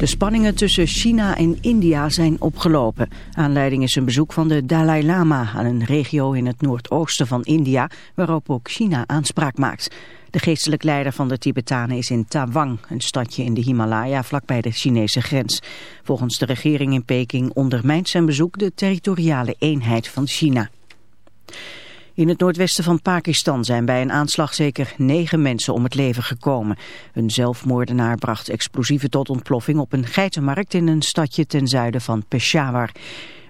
De spanningen tussen China en India zijn opgelopen. Aanleiding is een bezoek van de Dalai Lama aan een regio in het noordoosten van India, waarop ook China aanspraak maakt. De geestelijk leider van de Tibetanen is in Tawang, een stadje in de Himalaya vlakbij de Chinese grens. Volgens de regering in Peking ondermijnt zijn bezoek de territoriale eenheid van China. In het noordwesten van Pakistan zijn bij een aanslag zeker negen mensen om het leven gekomen. Een zelfmoordenaar bracht explosieven tot ontploffing op een geitenmarkt in een stadje ten zuiden van Peshawar.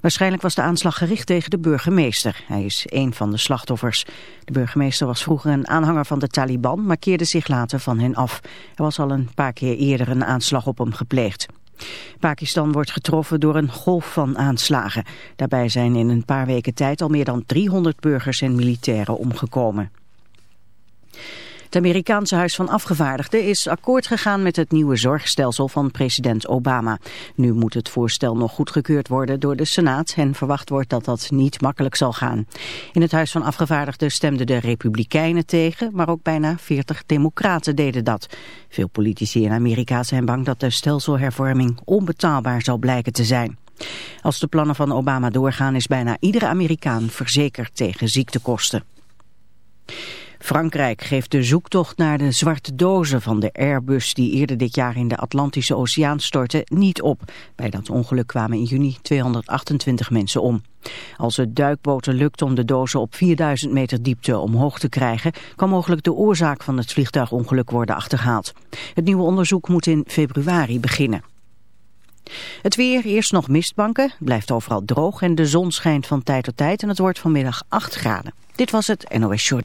Waarschijnlijk was de aanslag gericht tegen de burgemeester. Hij is een van de slachtoffers. De burgemeester was vroeger een aanhanger van de Taliban, maar keerde zich later van hen af. Er was al een paar keer eerder een aanslag op hem gepleegd. Pakistan wordt getroffen door een golf van aanslagen. Daarbij zijn in een paar weken tijd al meer dan 300 burgers en militairen omgekomen. Het Amerikaanse Huis van Afgevaardigden is akkoord gegaan met het nieuwe zorgstelsel van president Obama. Nu moet het voorstel nog goedgekeurd worden door de Senaat en verwacht wordt dat dat niet makkelijk zal gaan. In het Huis van Afgevaardigden stemden de Republikeinen tegen, maar ook bijna 40 democraten deden dat. Veel politici in Amerika zijn bang dat de stelselhervorming onbetaalbaar zal blijken te zijn. Als de plannen van Obama doorgaan is bijna iedere Amerikaan verzekerd tegen ziektekosten. Frankrijk geeft de zoektocht naar de zwarte dozen van de Airbus die eerder dit jaar in de Atlantische Oceaan stortte niet op. Bij dat ongeluk kwamen in juni 228 mensen om. Als het duikboten lukt om de dozen op 4000 meter diepte omhoog te krijgen, kan mogelijk de oorzaak van het vliegtuigongeluk worden achterhaald. Het nieuwe onderzoek moet in februari beginnen. Het weer, eerst nog mistbanken, blijft overal droog en de zon schijnt van tijd tot tijd en het wordt vanmiddag 8 graden. Dit was het NOS Short.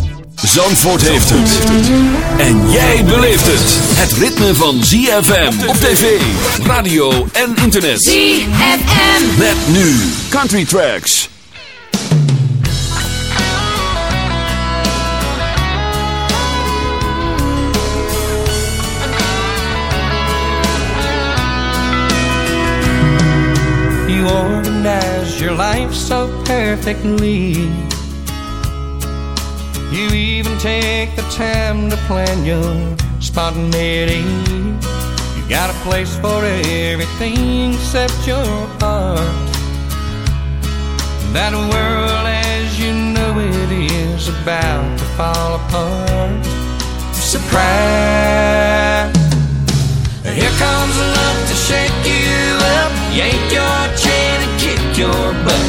Zandvoort heeft het. En jij beleeft het. Het ritme van ZFM op tv, radio en internet. ZFM. Met nu Country Tracks. You organize your life so perfectly. You even take the time to plan your spontaneity. You got a place for everything except your heart. That world as you know it is about to fall apart. Surprise! Here comes love to shake you up, yank your chain and kick your butt.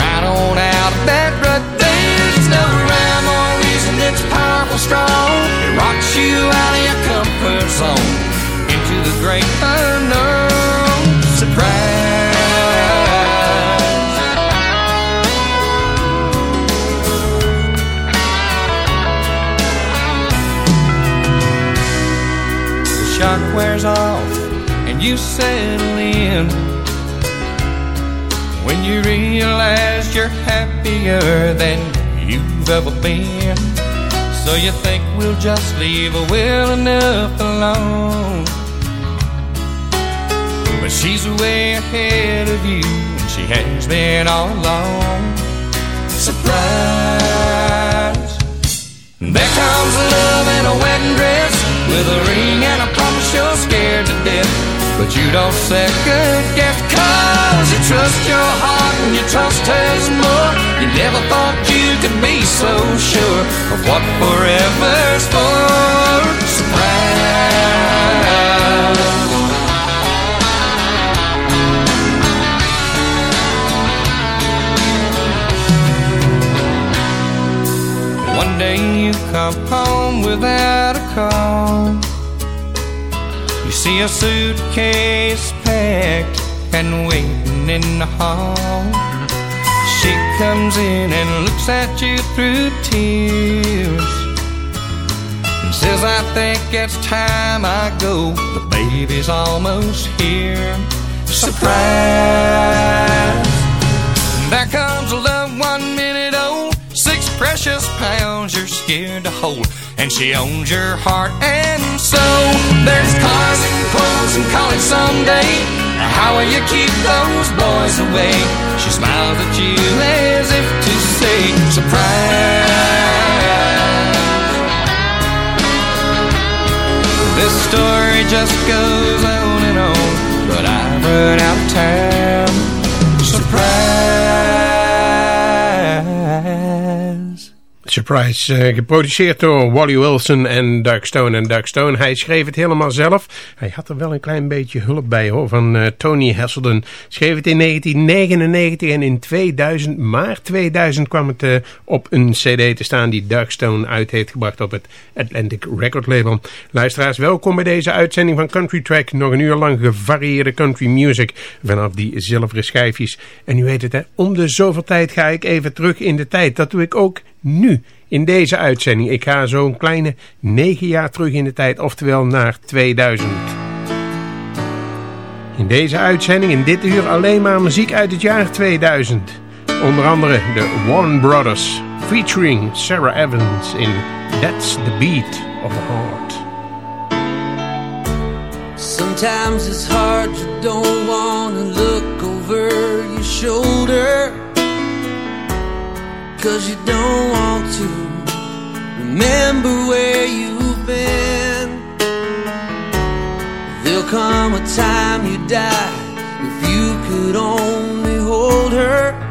Right on out of that rut, there's no reason. It's powerful, strong. It rocks you out of your comfort zone into the great unknown. Surprise! The shock wears off and you settle in. When you realize you're happier than you've ever been. So you think we'll just leave her well enough alone. But she's way ahead of you, and she has been all along. Surprise! There comes a love in a wedding dress with a ring and a promise you're scared to death. But you don't second guess cause you trust your heart and you trust hers more. Never thought you could be so sure of what forever's for. Surprise! One day you come home without a call. You see a suitcase packed and waiting in the hall. Comes in and looks at you through tears and says, I think it's time I go. The baby's almost here. Surprise! There comes a loved one minute old, six precious pounds you're scared to hold. And she owns your heart and soul. There's cars and clothes and college someday. How will you keep those boys away? She smiles at you as if to say, surprise. This story just goes on and on, but I've run out of time. Surprise. Surprise, eh, geproduceerd door Wally Wilson en Doug Stone. En Doug Stone, hij schreef het helemaal zelf. Hij had er wel een klein beetje hulp bij hoor, van eh, Tony Hasselden. Schreef het in 1999 en in 2000, maart 2000 kwam het eh, op een cd te staan die Doug Stone uit heeft gebracht op het Atlantic Record Label. Luisteraars, welkom bij deze uitzending van Country Track. Nog een uur lang gevarieerde country music vanaf die zilveren schijfjes. En u weet het hè, om de zoveel tijd ga ik even terug in de tijd. Dat doe ik ook nu in deze uitzending. Ik ga zo'n kleine negen jaar terug in de tijd, oftewel naar 2000. In deze uitzending, in dit uur, alleen maar muziek uit het jaar 2000. Onder andere de Warren Brothers, featuring Sarah Evans in That's the Beat of the Heart. Sometimes it's hard, you don't want to look over your shoulder. Cause you don't want to remember where you've been. There'll come a time you die if you could only hold her.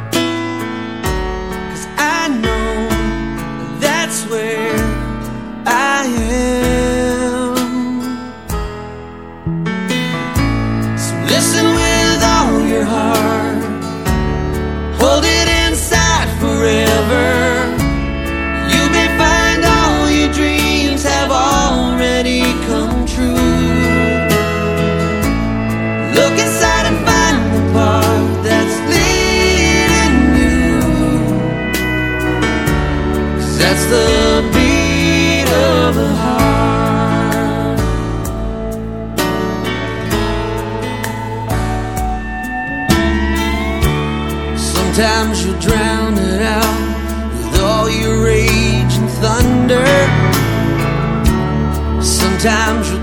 Sometimes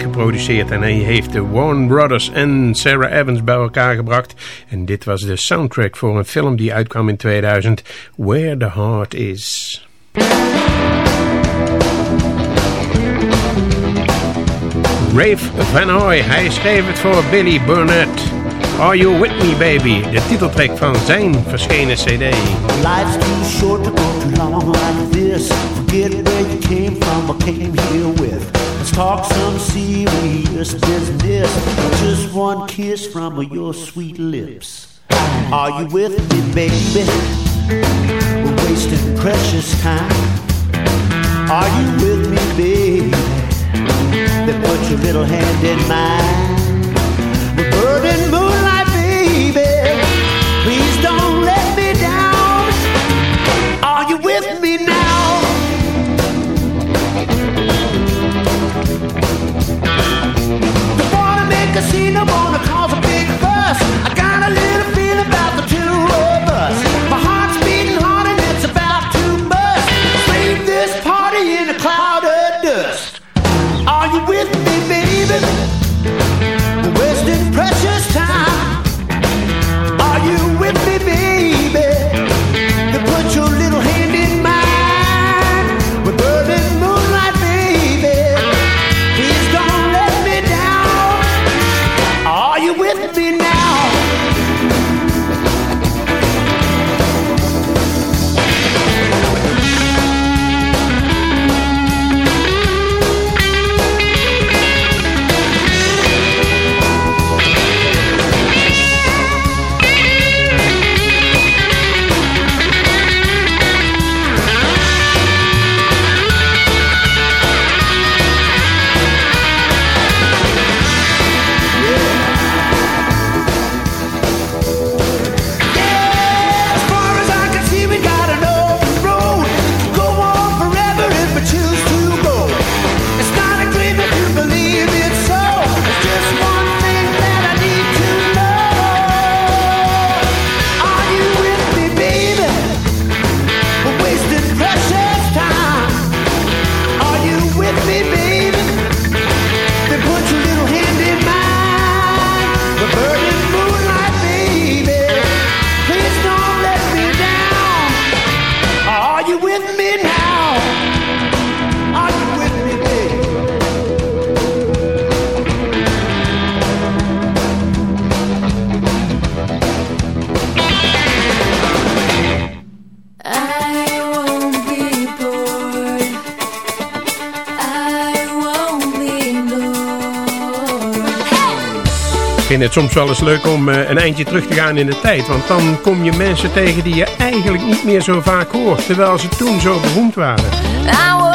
geproduceerd en hij heeft de Warren Brothers en Sarah Evans bij elkaar gebracht. En dit was de soundtrack voor een film die uitkwam in 2000, Where the Heart Is. Rave Van Hoy, hij schreef het voor Billy Burnett. Are You With Me Baby, de titeltrack van zijn verschenen cd. Life's too short to go too long like this. Forget where you came from, I came here with. Let's talk some serious business. Just one kiss from your sweet lips. Are you with me, baby? We're wasting precious time. Are you with me, baby? Then put your little hand in mine. The burning moonlight, baby. Please don't let me down. Are you with me? casino wanna cause a big fuss. Het is soms wel eens leuk om eh, een eindje terug te gaan in de tijd. Want dan kom je mensen tegen die je eigenlijk niet meer zo vaak hoort. Terwijl ze toen zo beroemd waren. Nou,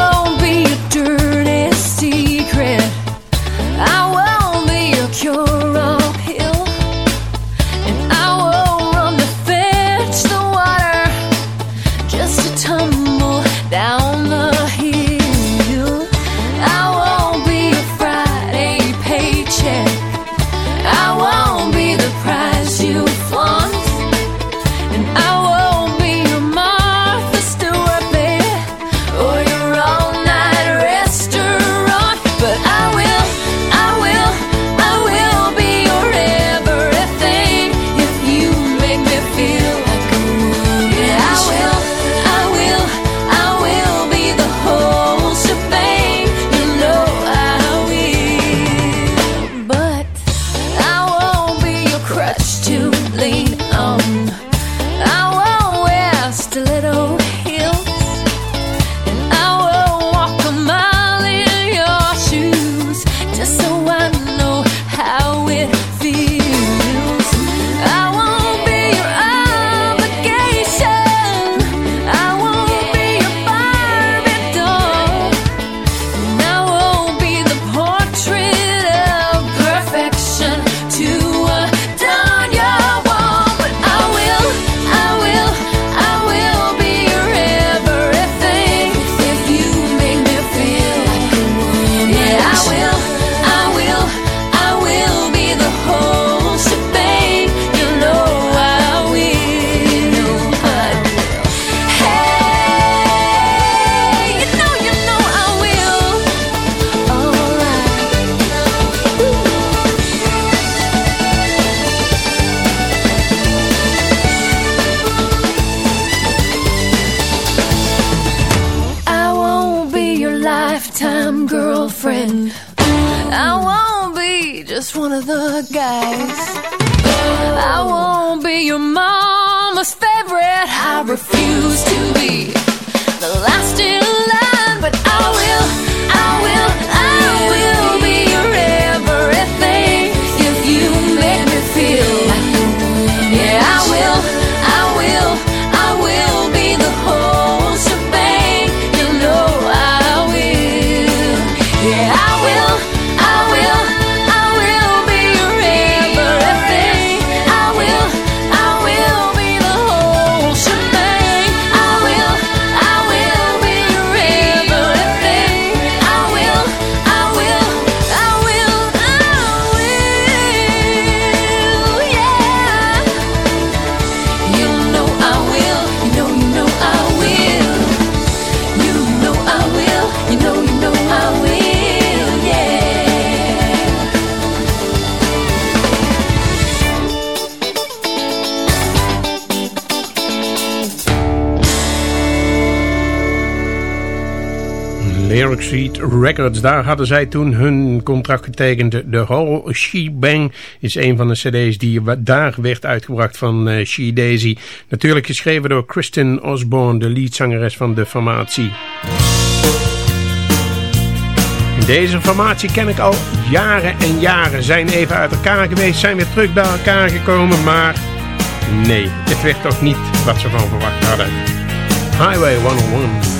Street Records. Daar hadden zij toen hun contract getekend. The Whole She Bang is een van de cd's die daar werd uitgebracht van eh, She Daisy. Natuurlijk geschreven door Kristen Osborne, de leadzangeres van de formatie. Deze formatie ken ik al jaren en jaren. Zijn even uit elkaar geweest, zijn weer terug bij elkaar gekomen, maar nee, het werd toch niet wat ze van verwacht hadden. Highway 101.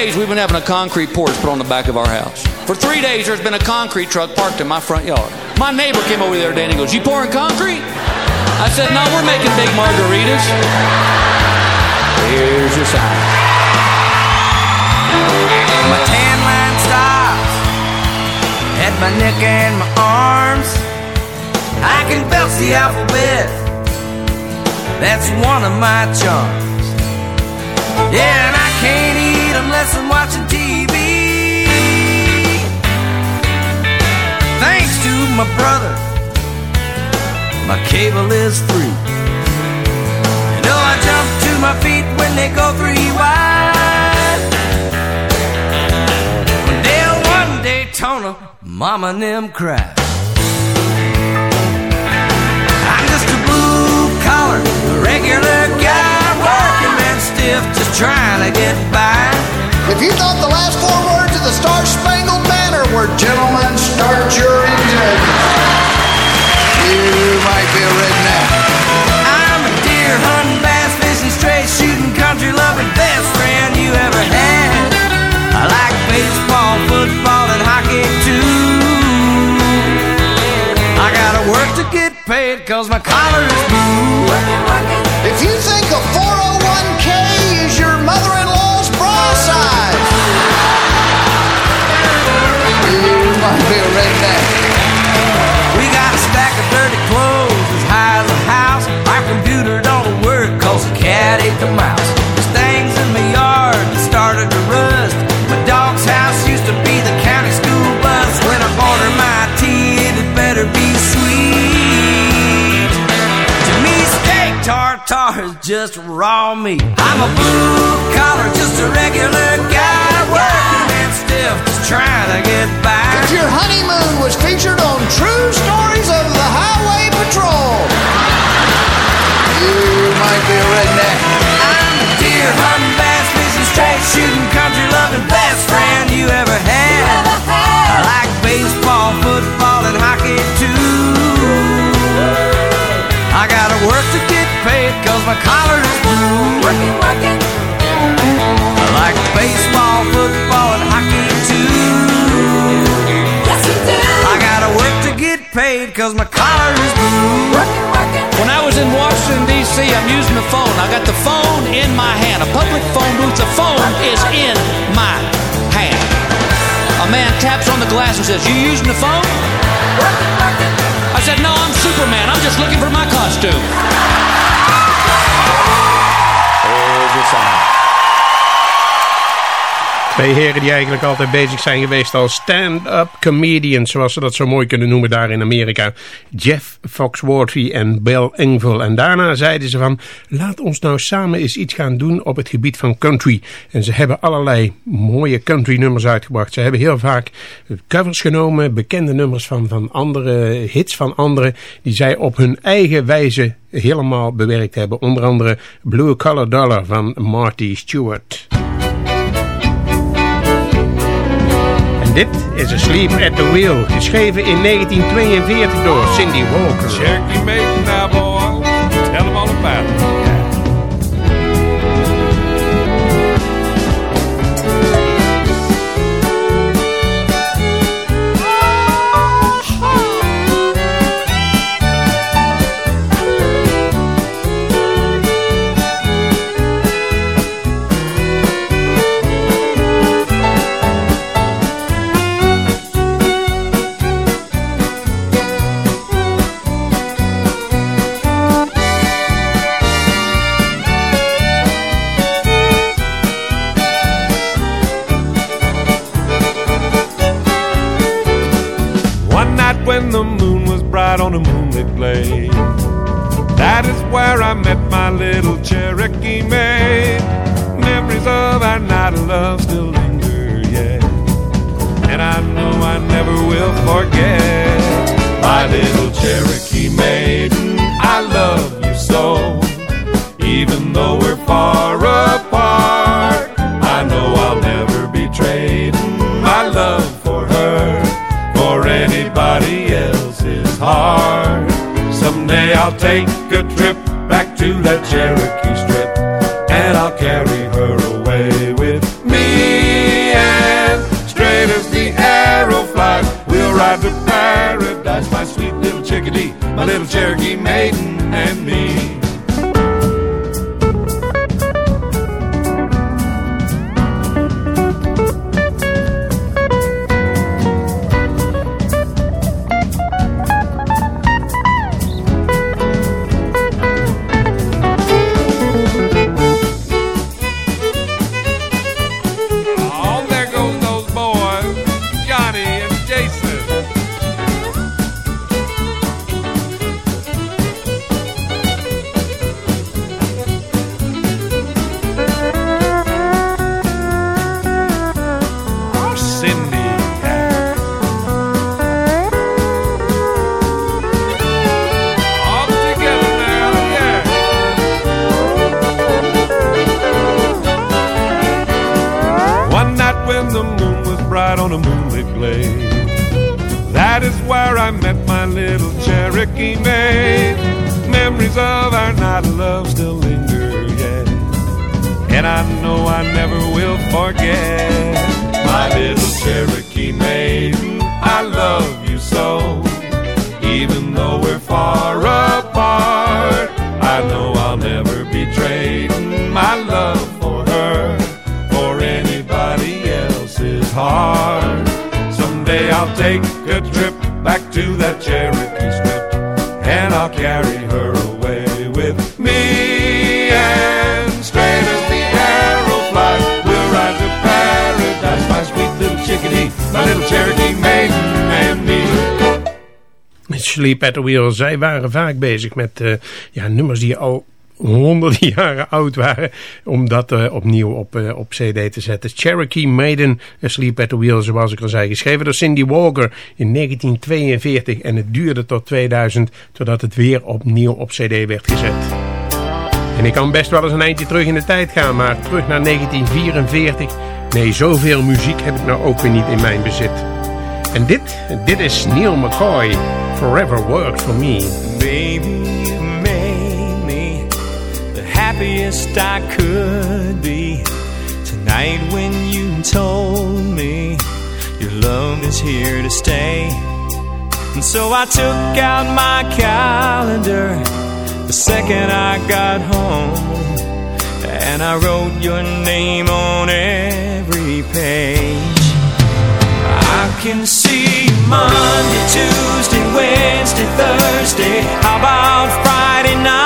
Days, we've been having a concrete porch put on the back of our house. For three days, there's been a concrete truck parked in my front yard. My neighbor came over the other and he goes, You pouring concrete? I said, No, we're making big margaritas. Here's your sign. My tan line stops at my neck and my arms. I can belch the alphabet. That's one of my charms. Yeah, unless I'm watching TV. Thanks to my brother, my cable is free. And oh, I jump to my feet when they go three wide. One day, one Daytona, mama and them cry. I'm just a blue collar, a regular guy, working man stiff, just trying to get by. If you thought the last four words of the Star Spangled Banner were gentlemen, start your engine, you might be a redneck. I'm a deer hunting, bass fishing, straight shooting, country loving best friend you ever had. I like baseball, football, and hockey too. I gotta work to get paid cause my collar is blue. You might be a redneck. We got a stack of dirty clothes as high as a house. Our computer don't work cause the cat ate the mouse. Tartare is just raw meat. I'm a blue collar, just a regular guy. Working man stiff, just trying to get by. If your honeymoon was featured on True Stories of the Highway Patrol, you might be a redneck. I'm a deer hunting, bass fishing, straight shooting, country loving best friend you ever had. I like baseball, football, and hockey too. My collar is blue. Working, working. I like baseball, football, and hockey too. Yes, you do. I gotta work to get paid cause my collar is blue. Working, working. When I was in Washington, D.C., I'm using the phone. I got the phone in my hand. A public phone booth, the phone is in my hand. A man taps on the glass and says, You using the phone? I said, No, I'm Superman. I'm just looking for my costume. Your sign. Twee heren die eigenlijk altijd bezig zijn geweest als stand-up comedians, zoals ze dat zo mooi kunnen noemen daar in Amerika. Jeff Foxworthy en Bill Engvall. En daarna zeiden ze van, laat ons nou samen eens iets gaan doen op het gebied van country. En ze hebben allerlei mooie country nummers uitgebracht. Ze hebben heel vaak covers genomen, bekende nummers van, van andere, hits van anderen, die zij op hun eigen wijze helemaal bewerkt hebben. Onder andere Blue Collar Dollar van Marty Stewart. Dit is Asleep at the Wheel, geschreven in 1942 door Cindy Walker. Cherokee now. Tell them all about it. When the moon was bright on a moonlit glade. That is where I met my little Cherokee maid. Memories of our night of love still linger, yeah. And I know I never will forget my little Cherokee take a trip back to the Cherokee Strip, and I'll carry her away with me. And straight as the arrow flies, we'll ride to paradise, my sweet little chickadee, my little Cherokee maiden. Little Cherokee maid. Memories of our night of love still linger yet. And I know I never will forget my little Cherokee maid. I love you so. Even though we're far apart, I know I'll never betray my love for her or anybody else's heart. Someday I'll take a trip to that Cherokee strip, and I'll carry her away with me. And straight as the arrow flies, we'll ride to paradise, my sweet little chickadee, my little Cherokee maiden and me. Sleep at the Wheel. Zij waren vaak bezig met uh, ja, nummers die al honderden jaren oud waren. Om dat uh, opnieuw op, uh, op cd te zetten. Cherokee Maiden, Sleep at the Wheel, zoals ik al zei. Geschreven door Cindy Walker in 1942. En het duurde tot 2000 totdat het weer opnieuw op cd werd gezet. En ik kan best wel eens een eindje terug in de tijd gaan. Maar terug naar 1944. Nee, zoveel muziek heb ik nou ook weer niet in mijn bezit. En dit, dit is Neil McCoy. Forever worked for me. Baby, happiest I could be. Tonight when you told me your love is here to stay. And so I took out my calendar the second I got home. And I wrote your name on every page. I can see Monday, Tuesday, Wednesday, Thursday. How about Friday night?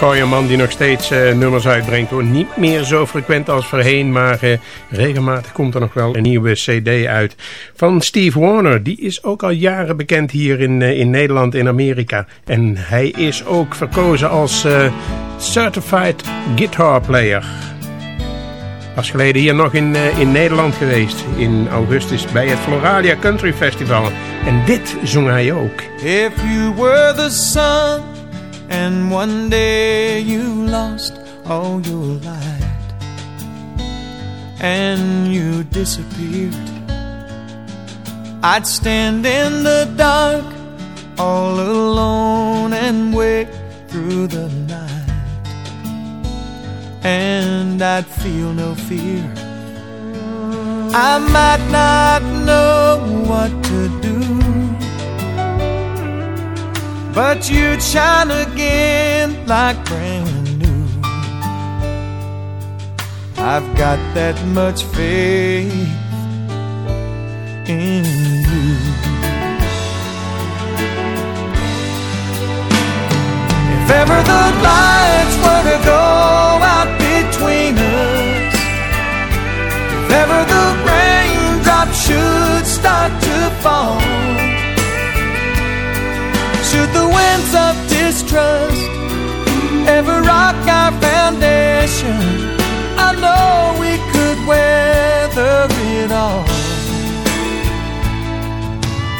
McCoy, man die nog steeds eh, nummers uitbrengt. Hoor. Niet meer zo frequent als voorheen, maar eh, regelmatig komt er nog wel een nieuwe cd uit. Van Steve Warner, die is ook al jaren bekend hier in, eh, in Nederland, in Amerika. En hij is ook verkozen als Certified Guitar Player. Pas geleden hier nog in, in Nederland geweest, in augustus, bij het Floralia Country Festival. En dit zong hij ook. If you were the sun and one day you lost all your light and you disappeared, I'd stand in the dark all alone and wait through the night. And I'd feel no fear. I might not know what to do. But you'd shine again like brand new. I've got that much faith in you. If ever the lights were to go out between us, if ever I know we could weather it all.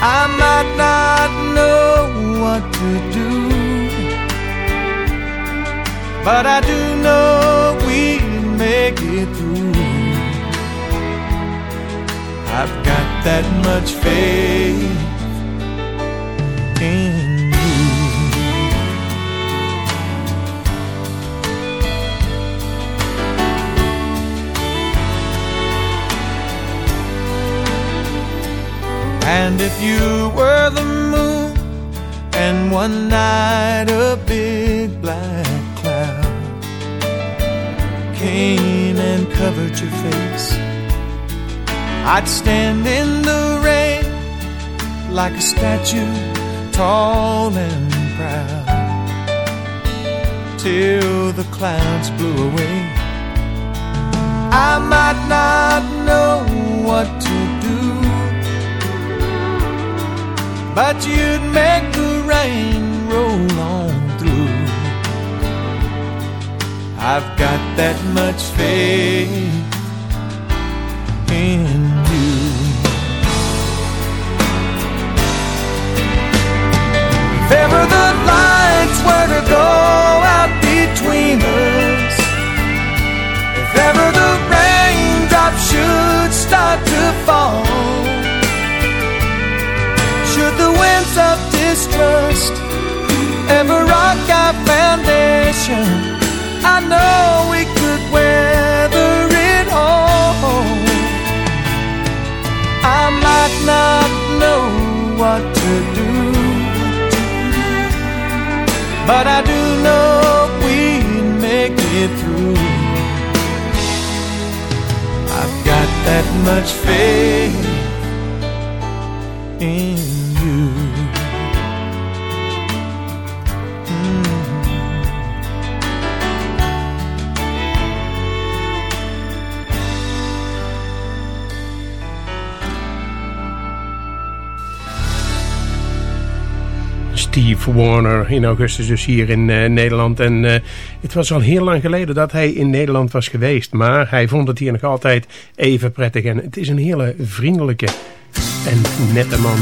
I might not know what to do, but I do know we'll make it through. I've got that much faith in And if you were the moon, and one night a big black cloud came and covered your face, I'd stand in the rain like a statue, tall and proud, till the clouds blew away. I might not know what to but you'd make the rain roll on through. I've got that much faith in you. If ever the lights were to go out between us, if ever the raindrops should start to fall, should the winds of distrust ever rock our foundation, I know we could weather it all. I might not know what to do, but I do know we'd make it through. I've got that much faith in Steve Warner in augustus dus hier in eh, Nederland. En eh, het was al heel lang geleden dat hij in Nederland was geweest. Maar hij vond het hier nog altijd even prettig. En het is een hele vriendelijke en nette man.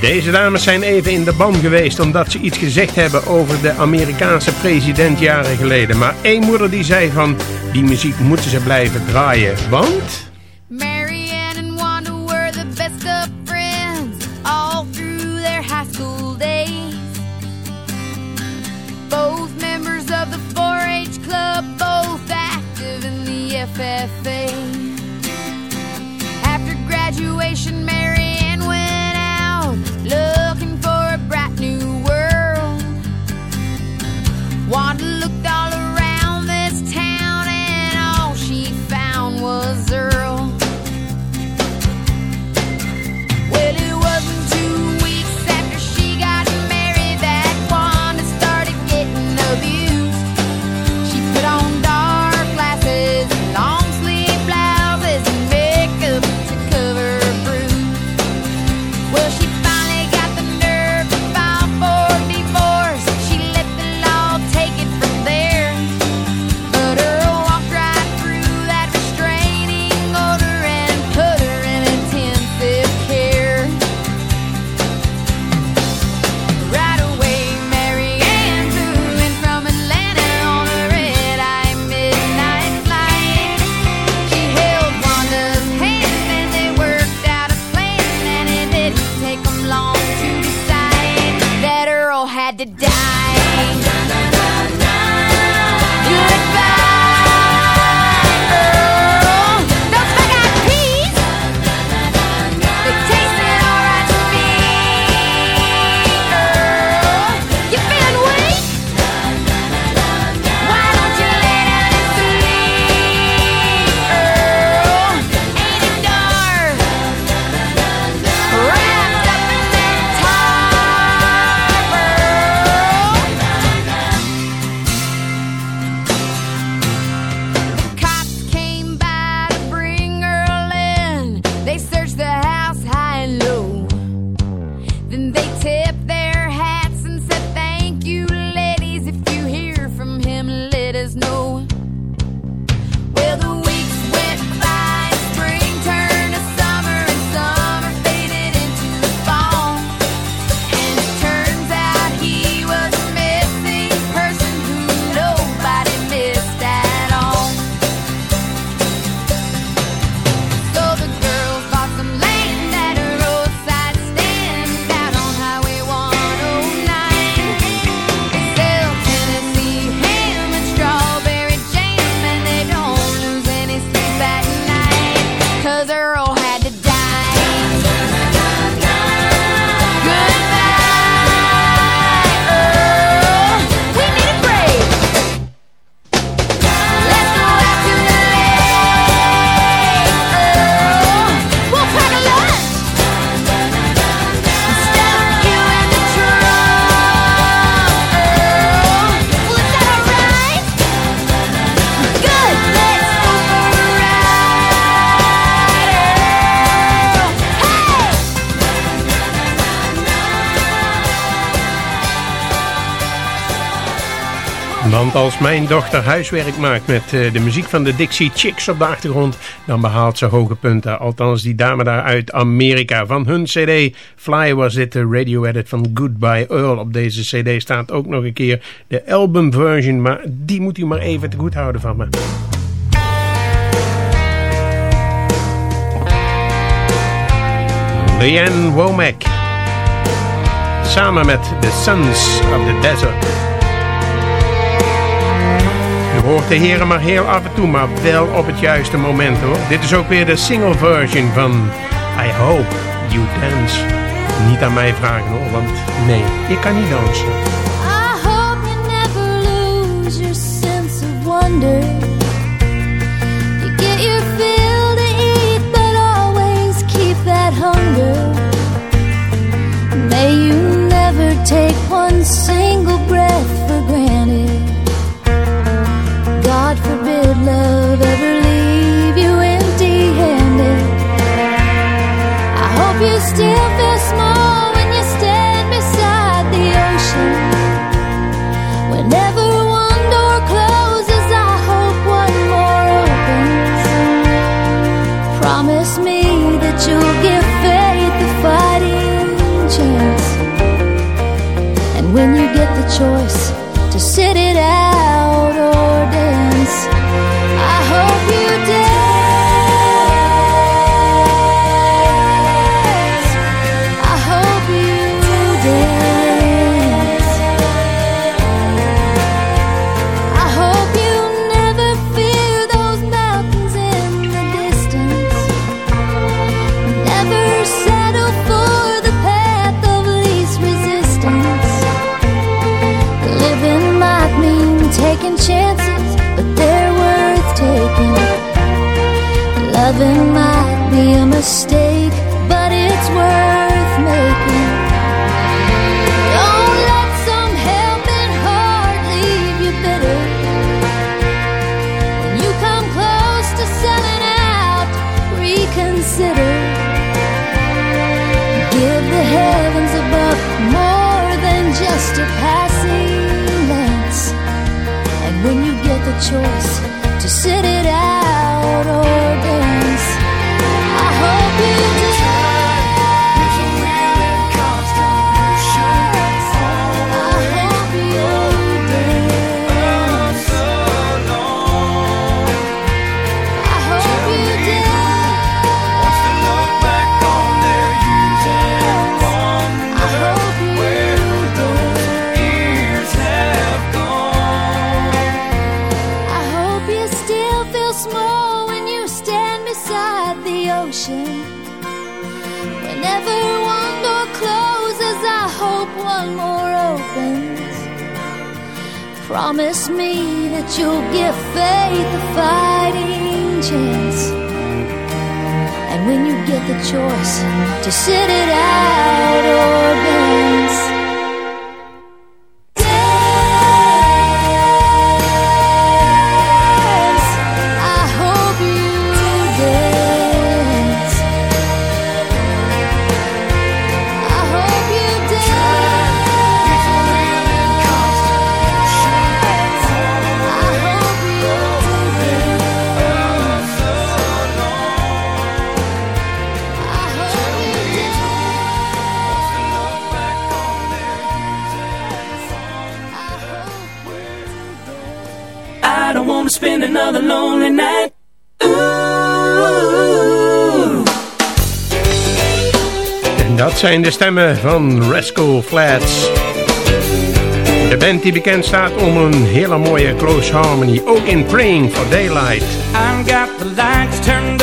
Deze dames zijn even in de ban geweest omdat ze iets gezegd hebben over de Amerikaanse president jaren geleden. Maar één moeder die zei van die muziek moeten ze blijven draaien. Want... FFA. After graduation, als mijn dochter huiswerk maakt met eh, de muziek van de Dixie Chicks op de achtergrond, dan behaalt ze hoge punten. Althans, die dame daar uit Amerika. Van hun cd Fly was dit de radio edit van Goodbye Earl. Op deze cd staat ook nog een keer de album version, maar die moet u maar even te goed houden van me. Leanne Womack. Samen met The Sons of the Desert hoort de heren maar heel af en toe, maar wel op het juiste moment hoor. Dit is ook weer de single version van I Hope You Dance. Niet aan mij vragen hoor, want nee, ik kan niet dansen. I hope you never lose your sense of wonder. You get your fill to eat, but always keep that hunger. May you never take one single breath for granted. God forbid love ever choice to sit it out. Promise me that you'll give faith a fighting chance. And when you get the choice to sit it out or dance. zijn de stemmen van Rascal Flats. De band die bekend staat om een hele mooie close harmony. Ook in Praying for Daylight. I've got the lights turned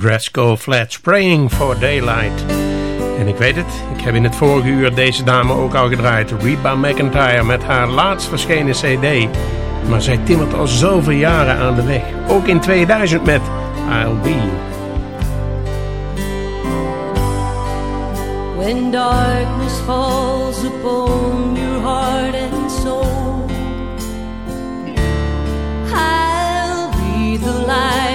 Glasgow Flats, Praying for Daylight. En ik weet het, ik heb in het vorige uur deze dame ook al gedraaid. Reba McIntyre met haar laatst verschenen cd. Maar zij timmert al zoveel jaren aan de weg. Ook in 2000 met I'll Be. When darkness falls upon your heart and soul I'll be the light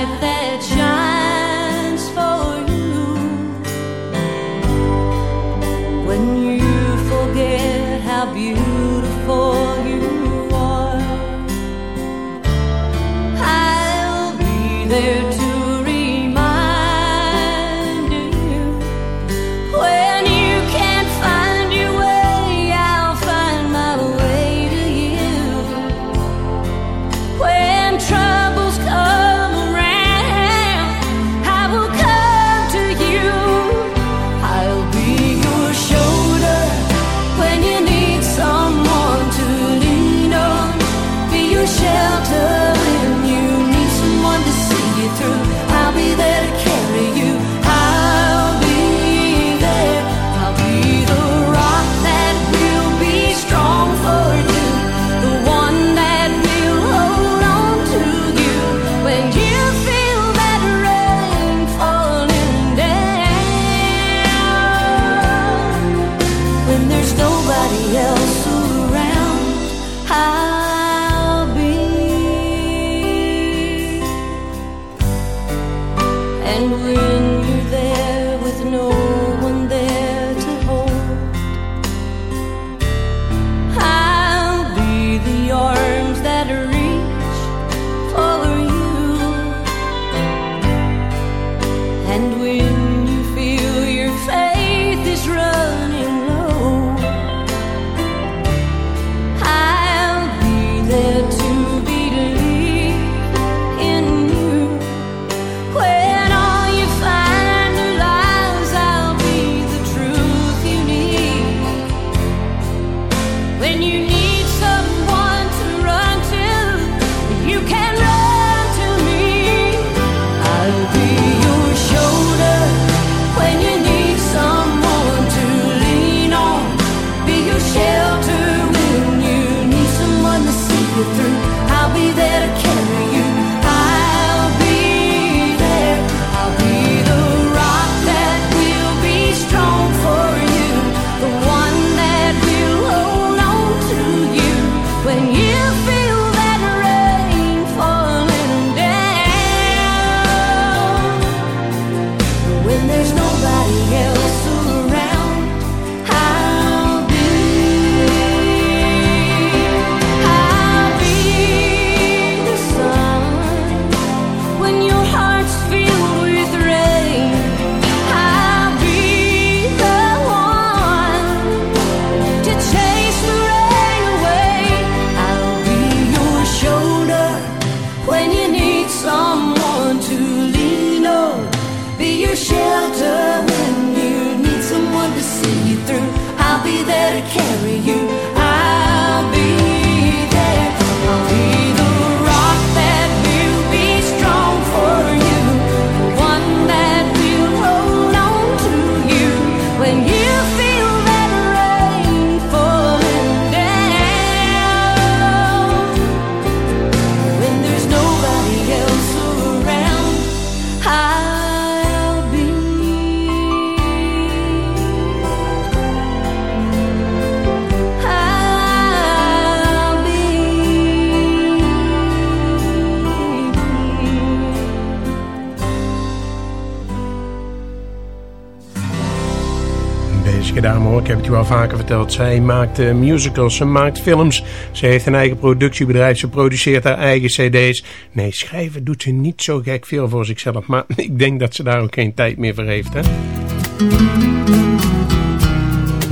heb het u al vaker verteld. Zij maakt eh, musicals, ze maakt films. Ze heeft een eigen productiebedrijf, ze produceert haar eigen cd's. Nee, schrijven doet ze niet zo gek veel voor zichzelf. Maar ik denk dat ze daar ook geen tijd meer voor heeft, hè?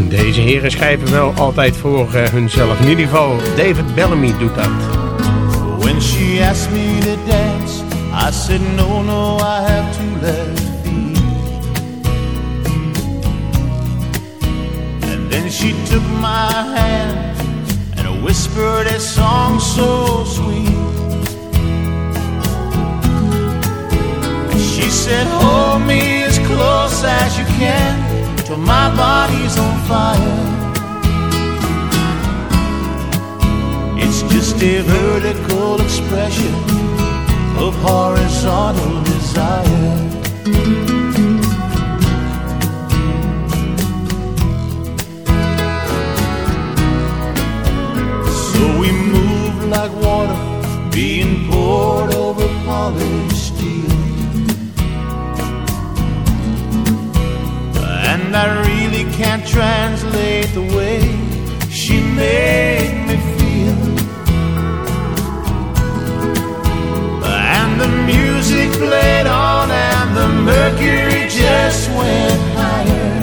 Deze heren schrijven wel altijd voor eh, hunzelf. In ieder geval, David Bellamy doet dat. When she asked me to dance, I said no, no, I have to. she took my hand and whispered a song so sweet. She said, Hold me as close as you can till my body's on fire. It's just a vertical expression of horizontal desire. like water being poured over polished steel. And I really can't translate the way she made me feel. And the music played on, and the mercury just went higher.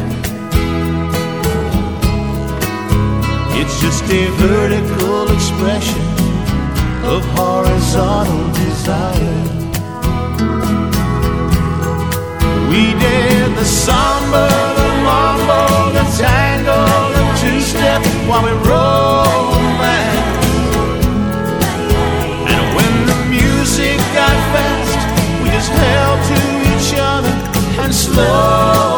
It's just a vertical expression of horizontal desire. We did the samba, the mambo, the tango, the two-step while we romanced. And when the music got fast, we just held to each other and slow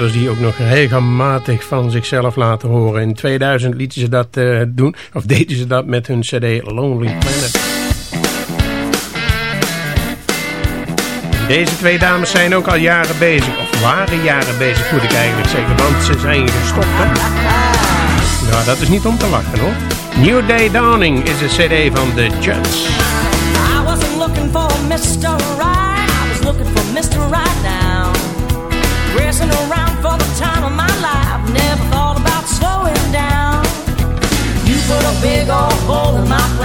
Die ook nog regelmatig van zichzelf laten horen. In 2000 lieten ze dat eh, doen, of deden ze dat met hun cd Lonely Planet. Deze twee dames zijn ook al jaren bezig, of waren jaren bezig moet ik eigenlijk zeggen, want ze zijn gestopt. Nou, dat is niet om te lachen hoor. New Day Dawning is de cd van The Judds. I wasn't looking for Mr. Right, I was looking for Mr. Right now. The time of my life, never thought about slowing down. You put a big old hole in my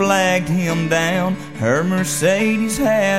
flagged him down. Her Mercedes had